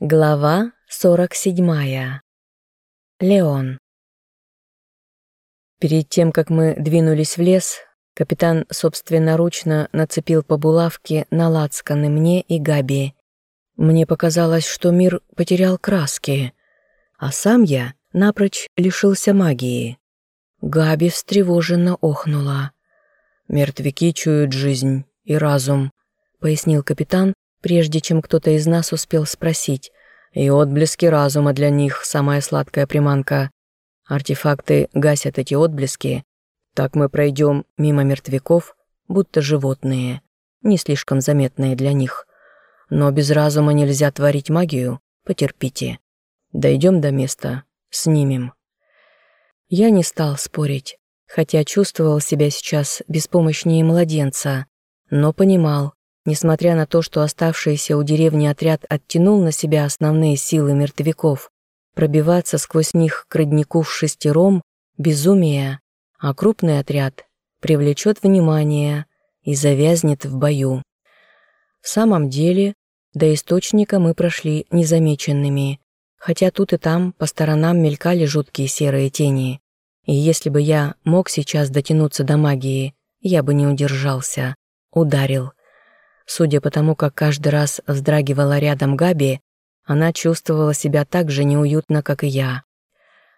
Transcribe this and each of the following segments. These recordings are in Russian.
Глава 47. Леон. Перед тем, как мы двинулись в лес, капитан собственноручно нацепил по булавке на лацканы мне и Габи. Мне показалось, что мир потерял краски, а сам я напрочь лишился магии. Габи встревоженно охнула. «Мертвяки чуют жизнь и разум», — пояснил капитан, прежде чем кто-то из нас успел спросить. И отблески разума для них – самая сладкая приманка. Артефакты гасят эти отблески. Так мы пройдем мимо мертвяков, будто животные, не слишком заметные для них. Но без разума нельзя творить магию, потерпите. Дойдем до места, снимем. Я не стал спорить, хотя чувствовал себя сейчас беспомощнее младенца, но понимал, Несмотря на то, что оставшийся у деревни отряд оттянул на себя основные силы мертвяков, пробиваться сквозь них к роднику в шестером – безумие, а крупный отряд привлечет внимание и завязнет в бою. В самом деле, до источника мы прошли незамеченными, хотя тут и там по сторонам мелькали жуткие серые тени. И если бы я мог сейчас дотянуться до магии, я бы не удержался, ударил – Судя по тому, как каждый раз вздрагивала рядом Габи, она чувствовала себя так же неуютно, как и я.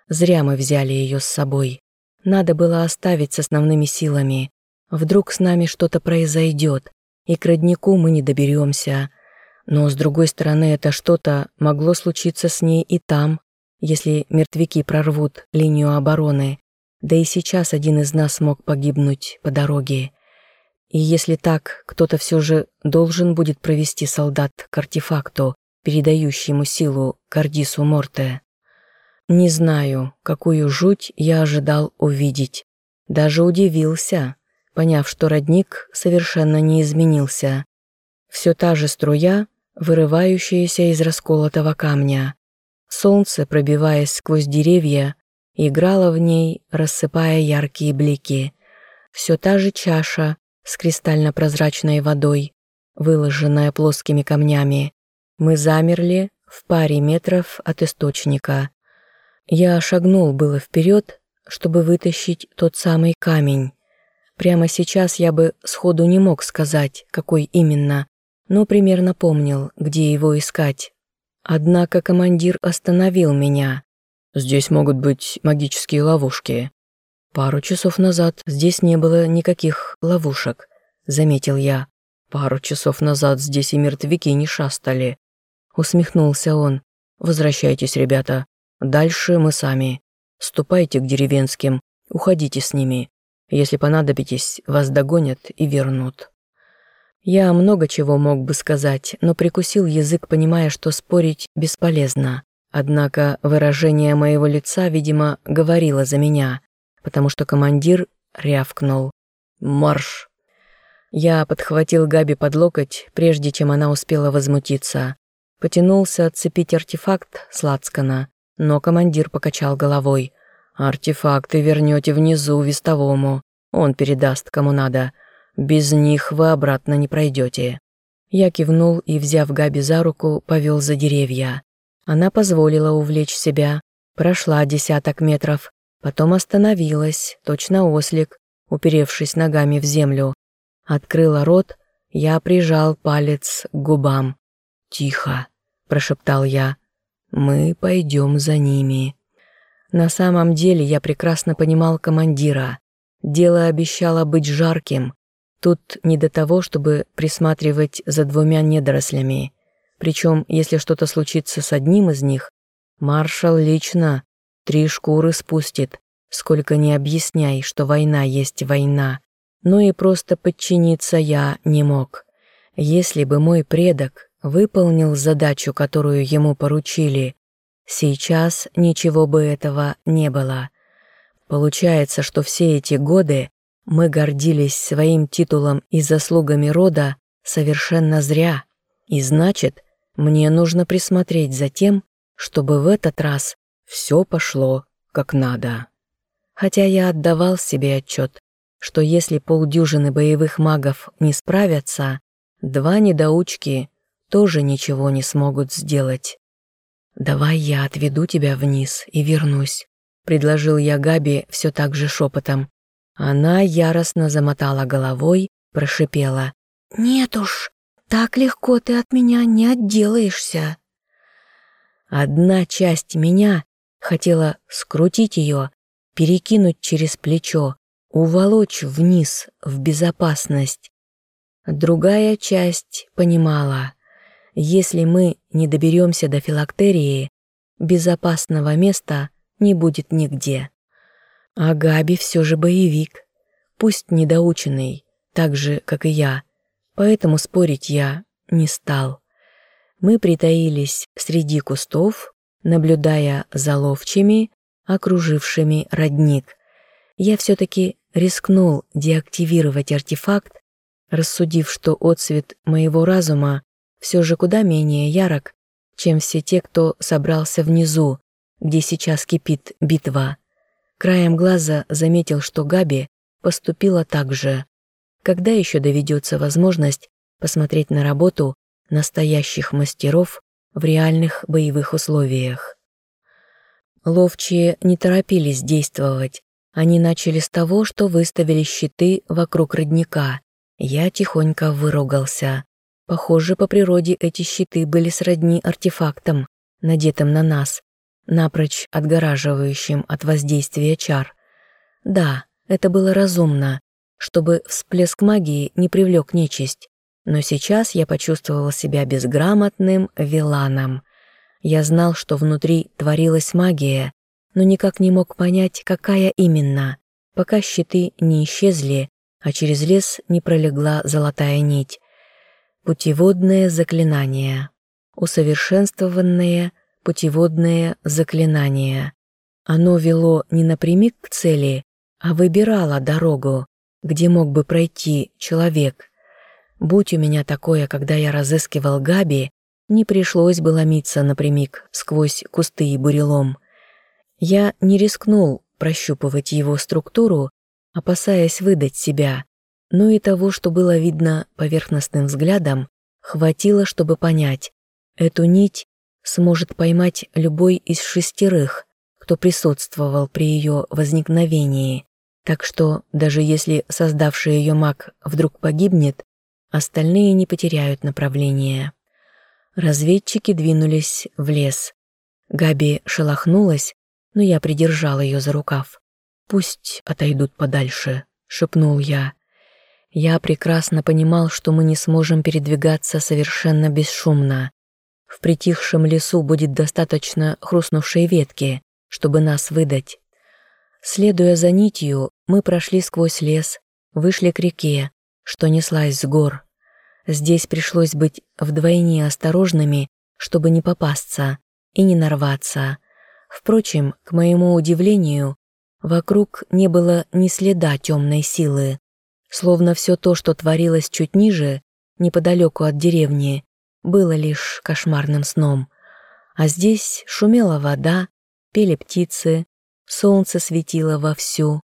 Зря мы взяли ее с собой. Надо было оставить с основными силами. Вдруг с нами что-то произойдет, и к роднику мы не доберемся. Но, с другой стороны, это что-то могло случиться с ней и там, если мертвяки прорвут линию обороны. Да и сейчас один из нас мог погибнуть по дороге. И если так, кто-то все же должен будет провести солдат к артефакту, передающему силу Кардису Морте. Не знаю, какую жуть я ожидал увидеть. Даже удивился, поняв, что родник совершенно не изменился. Все та же струя, вырывающаяся из расколотого камня. Солнце, пробиваясь сквозь деревья, играло в ней, рассыпая яркие блики. Все та же чаша, с кристально-прозрачной водой, выложенная плоскими камнями. Мы замерли в паре метров от источника. Я шагнул было вперед, чтобы вытащить тот самый камень. Прямо сейчас я бы сходу не мог сказать, какой именно, но примерно помнил, где его искать. Однако командир остановил меня. «Здесь могут быть магические ловушки», «Пару часов назад здесь не было никаких ловушек», — заметил я. «Пару часов назад здесь и мертвяки не шастали». Усмехнулся он. «Возвращайтесь, ребята. Дальше мы сами. Ступайте к деревенским, уходите с ними. Если понадобитесь, вас догонят и вернут». Я много чего мог бы сказать, но прикусил язык, понимая, что спорить бесполезно. Однако выражение моего лица, видимо, говорило за меня потому что командир рявкнул «Марш!». Я подхватил Габи под локоть, прежде чем она успела возмутиться. Потянулся отцепить артефакт с лацкана, но командир покачал головой. «Артефакты вернете внизу вестовому, он передаст кому надо. Без них вы обратно не пройдете». Я кивнул и, взяв Габи за руку, повел за деревья. Она позволила увлечь себя, прошла десяток метров, Потом остановилась, точно ослик, уперевшись ногами в землю. Открыла рот, я прижал палец к губам. «Тихо», – прошептал я. «Мы пойдем за ними». На самом деле я прекрасно понимал командира. Дело обещало быть жарким. Тут не до того, чтобы присматривать за двумя недорослями. Причем, если что-то случится с одним из них, маршал лично Три шкуры спустит, сколько не объясняй, что война есть война. Но и просто подчиниться я не мог. Если бы мой предок выполнил задачу, которую ему поручили, сейчас ничего бы этого не было. Получается, что все эти годы мы гордились своим титулом и заслугами рода совершенно зря. И значит, мне нужно присмотреть за тем, чтобы в этот раз все пошло как надо. Хотя я отдавал себе отчет, что если полдюжины боевых магов не справятся, два недоучки тоже ничего не смогут сделать. «Давай я отведу тебя вниз и вернусь», — предложил я Габи все так же шепотом. Она яростно замотала головой, прошипела. «Нет уж, так легко ты от меня не отделаешься». Одна часть меня хотела скрутить ее, перекинуть через плечо, уволочь вниз в безопасность. Другая часть понимала, если мы не доберемся до филактерии, безопасного места не будет нигде. А Габи все же боевик, пусть недоученный, так же, как и я, поэтому спорить я не стал. Мы притаились среди кустов, наблюдая за ловчими, окружившими родник. Я все-таки рискнул деактивировать артефакт, рассудив, что отцвет моего разума все же куда менее ярок, чем все те, кто собрался внизу, где сейчас кипит битва. Краем глаза заметил, что Габи поступила так же. Когда еще доведется возможность посмотреть на работу настоящих мастеров в реальных боевых условиях? Ловчие не торопились действовать. Они начали с того, что выставили щиты вокруг родника. Я тихонько выругался. Похоже, по природе эти щиты были сродни артефактам, надетым на нас, напрочь отгораживающим от воздействия чар. Да, это было разумно, чтобы всплеск магии не привлек нечисть, но сейчас я почувствовал себя безграмотным виланом. Я знал, что внутри творилась магия, но никак не мог понять, какая именно, пока щиты не исчезли, а через лес не пролегла золотая нить. Путеводное заклинание. Усовершенствованное путеводное заклинание. Оно вело не напрямик к цели, а выбирало дорогу, где мог бы пройти человек. Будь у меня такое, когда я разыскивал Габи, не пришлось бы ломиться напрямик сквозь кусты и бурелом. Я не рискнул прощупывать его структуру, опасаясь выдать себя, но и того, что было видно поверхностным взглядом, хватило, чтобы понять, эту нить сможет поймать любой из шестерых, кто присутствовал при ее возникновении, так что даже если создавший ее маг вдруг погибнет, остальные не потеряют направление. Разведчики двинулись в лес. Габи шелохнулась, но я придержал ее за рукав. «Пусть отойдут подальше», — шепнул я. Я прекрасно понимал, что мы не сможем передвигаться совершенно бесшумно. В притихшем лесу будет достаточно хрустнувшей ветки, чтобы нас выдать. Следуя за нитью, мы прошли сквозь лес, вышли к реке, что неслась с гор. Здесь пришлось быть вдвойне осторожными, чтобы не попасться и не нарваться. Впрочем, к моему удивлению, вокруг не было ни следа темной силы. Словно все то, что творилось чуть ниже, неподалеку от деревни, было лишь кошмарным сном. А здесь шумела вода, пели птицы, солнце светило вовсю.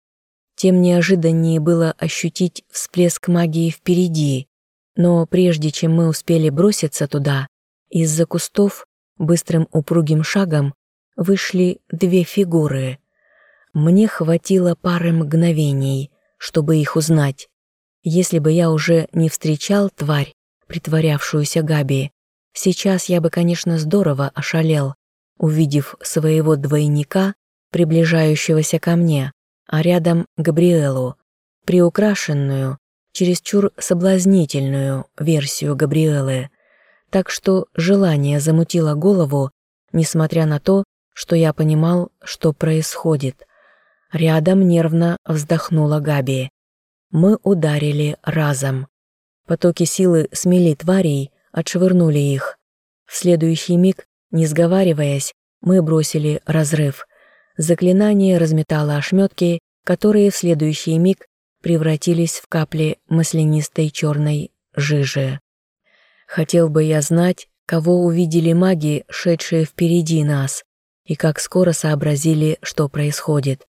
Тем неожиданнее было ощутить всплеск магии впереди. Но прежде чем мы успели броситься туда, из-за кустов быстрым упругим шагом вышли две фигуры. Мне хватило пары мгновений, чтобы их узнать. Если бы я уже не встречал тварь, притворявшуюся Габи, сейчас я бы, конечно, здорово ошалел, увидев своего двойника, приближающегося ко мне, а рядом Габриэлу, приукрашенную, чересчур соблазнительную версию Габриэлы. Так что желание замутило голову, несмотря на то, что я понимал, что происходит. Рядом нервно вздохнула Габи. Мы ударили разом. Потоки силы смели тварей, отшвырнули их. В следующий миг, не сговариваясь, мы бросили разрыв. Заклинание разметало ошметки, которые в следующий миг превратились в капли маслянистой черной жижи. Хотел бы я знать, кого увидели маги, шедшие впереди нас, и как скоро сообразили, что происходит.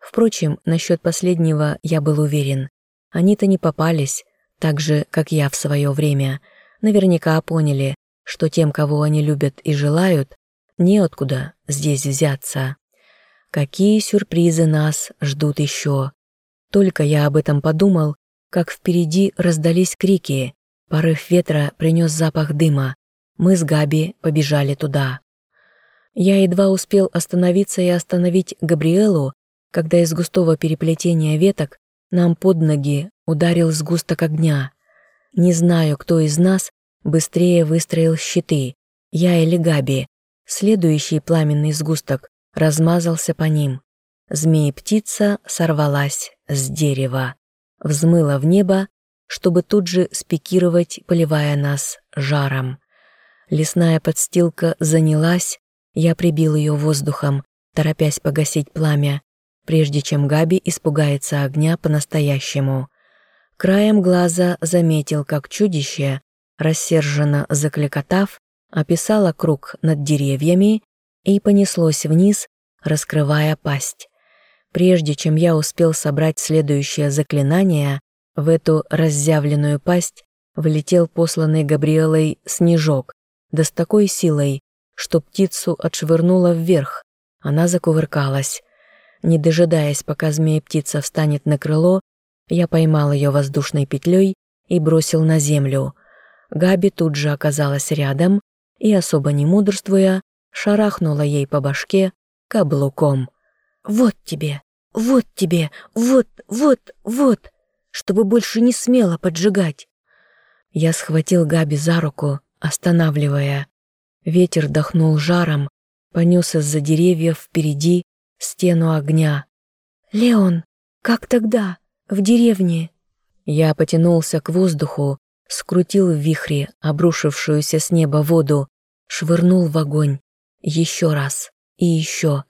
Впрочем, насчет последнего я был уверен. Они-то не попались, так же, как я в свое время. Наверняка поняли, что тем, кого они любят и желают, неоткуда здесь взяться. Какие сюрпризы нас ждут еще. Только я об этом подумал, как впереди раздались крики. Порыв ветра принес запах дыма. Мы с Габи побежали туда. Я едва успел остановиться и остановить Габриэлу, когда из густого переплетения веток нам под ноги ударил сгусток огня. Не знаю, кто из нас быстрее выстроил щиты, я или Габи. Следующий пламенный сгусток размазался по ним. Змея-птица сорвалась с дерева, взмыла в небо, чтобы тут же спикировать, поливая нас жаром. Лесная подстилка занялась, я прибил ее воздухом, торопясь погасить пламя, прежде чем Габи испугается огня по-настоящему. Краем глаза заметил, как чудище, рассерженно закликотав, описало круг над деревьями и понеслось вниз, раскрывая пасть. Прежде чем я успел собрать следующее заклинание, в эту разъявленную пасть влетел посланный Габриэлой снежок, да с такой силой, что птицу отшвырнуло вверх. Она закувыркалась. Не дожидаясь, пока змея-птица встанет на крыло, я поймал ее воздушной петлей и бросил на землю. Габи тут же оказалась рядом и, особо не мудрствуя, шарахнула ей по башке каблуком. «Вот тебе! Вот тебе! Вот, вот, вот!» чтобы больше не смело поджигать. Я схватил Габи за руку, останавливая. Ветер дохнул жаром, понес из-за деревьев впереди стену огня. «Леон, как тогда? В деревне?» Я потянулся к воздуху, скрутил в вихре обрушившуюся с неба воду, швырнул в огонь. Еще раз и еще.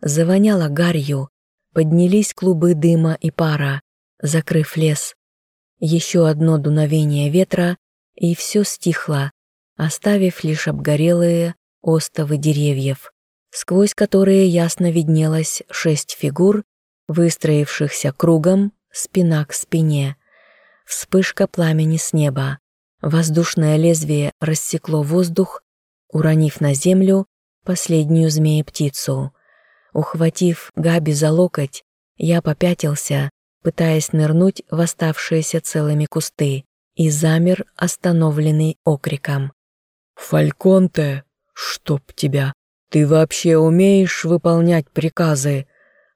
Завоняло гарью, поднялись клубы дыма и пара закрыв лес. Еще одно дуновение ветра, и все стихло, оставив лишь обгорелые остовы деревьев, сквозь которые ясно виднелось шесть фигур, выстроившихся кругом, спина к спине. Вспышка пламени с неба. Воздушное лезвие рассекло воздух, уронив на землю последнюю змея-птицу. Ухватив Габи за локоть, я попятился, пытаясь нырнуть в оставшиеся целыми кусты, и замер, остановленный окриком. «Фальконте, чтоб тебя! Ты вообще умеешь выполнять приказы?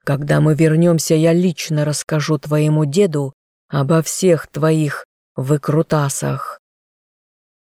Когда мы вернемся, я лично расскажу твоему деду обо всех твоих выкрутасах».